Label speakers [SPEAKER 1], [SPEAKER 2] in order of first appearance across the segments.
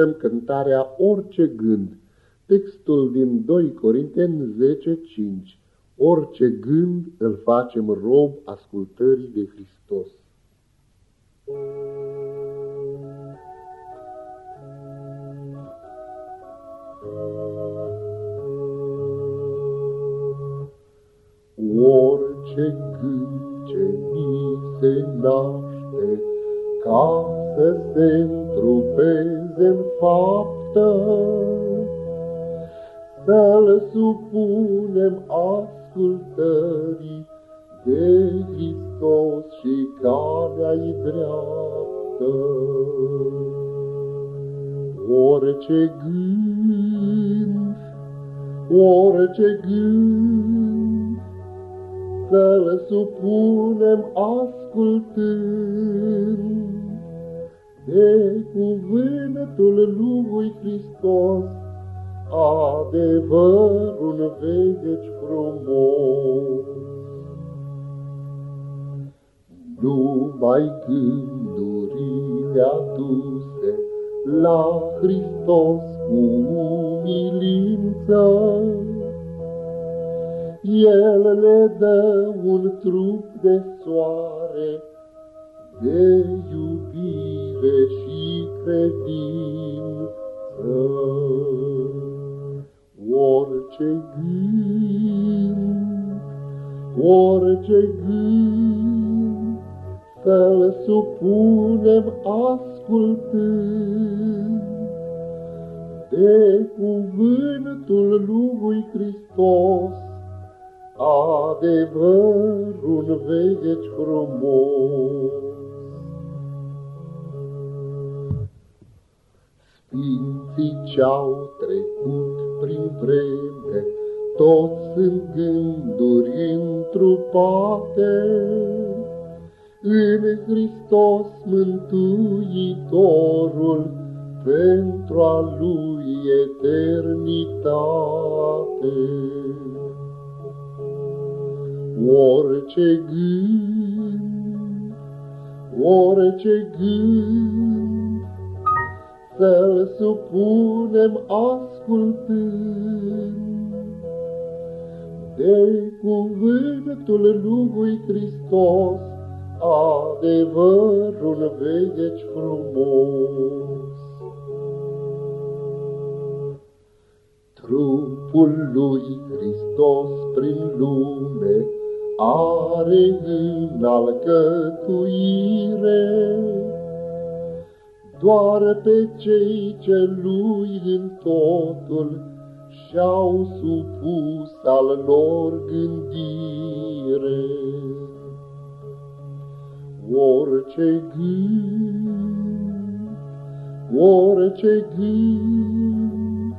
[SPEAKER 1] ascultăm cântarea Orice gând, textul din 2 Corinteni 10:5. Orice gând îl facem rob ascultării de Hristos. Orice gând ce mi se naște, ca să se întrupeze în faptă, să-L supunem ascultării de Hristos și calea-i dreaptă. Orice gând, orice gând, să-L supunem ascultând, de cuvântul lui Hristos, adevărul vegeci frumos. Numai gândurile aduse la Hristos cu umilință, El le dă un trup de soare, de iubire și credință. Orice gând, orice gând, să-l supunem ascultând de cuvântul lui Hristos, adevărul veci frumos. Sfinții ce-au trecut prin vreme, toți sunt gânduri întrupate, în Hristos Mântuitorul, pentru a Lui eternitate. Orice gând, orice gând, să-l supunem ascultând de cuvântul lui Hristos, adevărul vegeci frumos. Trupul lui Hristos prin lume are în alcătuire, doar pe cei ce lui în totul și-au supus al lor gândire. Orice gând, orice gând,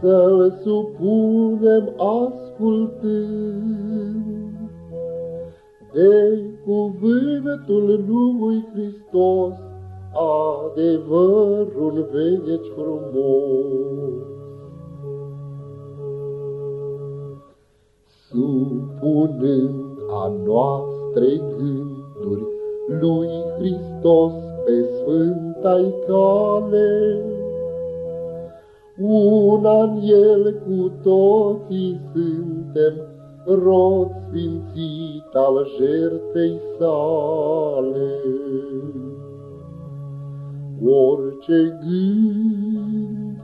[SPEAKER 1] să-l supunem ascultând de cuvântul lui Hristos, adevărul veci frumos. Supunând a noastre gânduri lui Hristos pe sfânta-i cale, una în El cu toții suntem, rod sfințit al jertfei sale orice gând,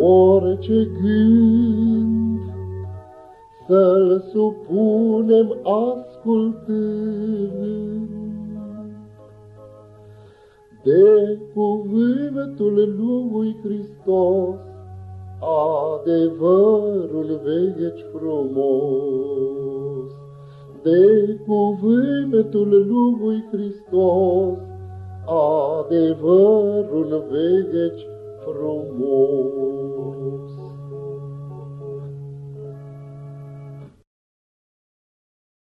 [SPEAKER 1] orice gând, să-l supunem ascultând. De cuvântul lui Hristos, adevărul veci frumos. De cuvântul lui Hristos, adevărul vegeci frumos.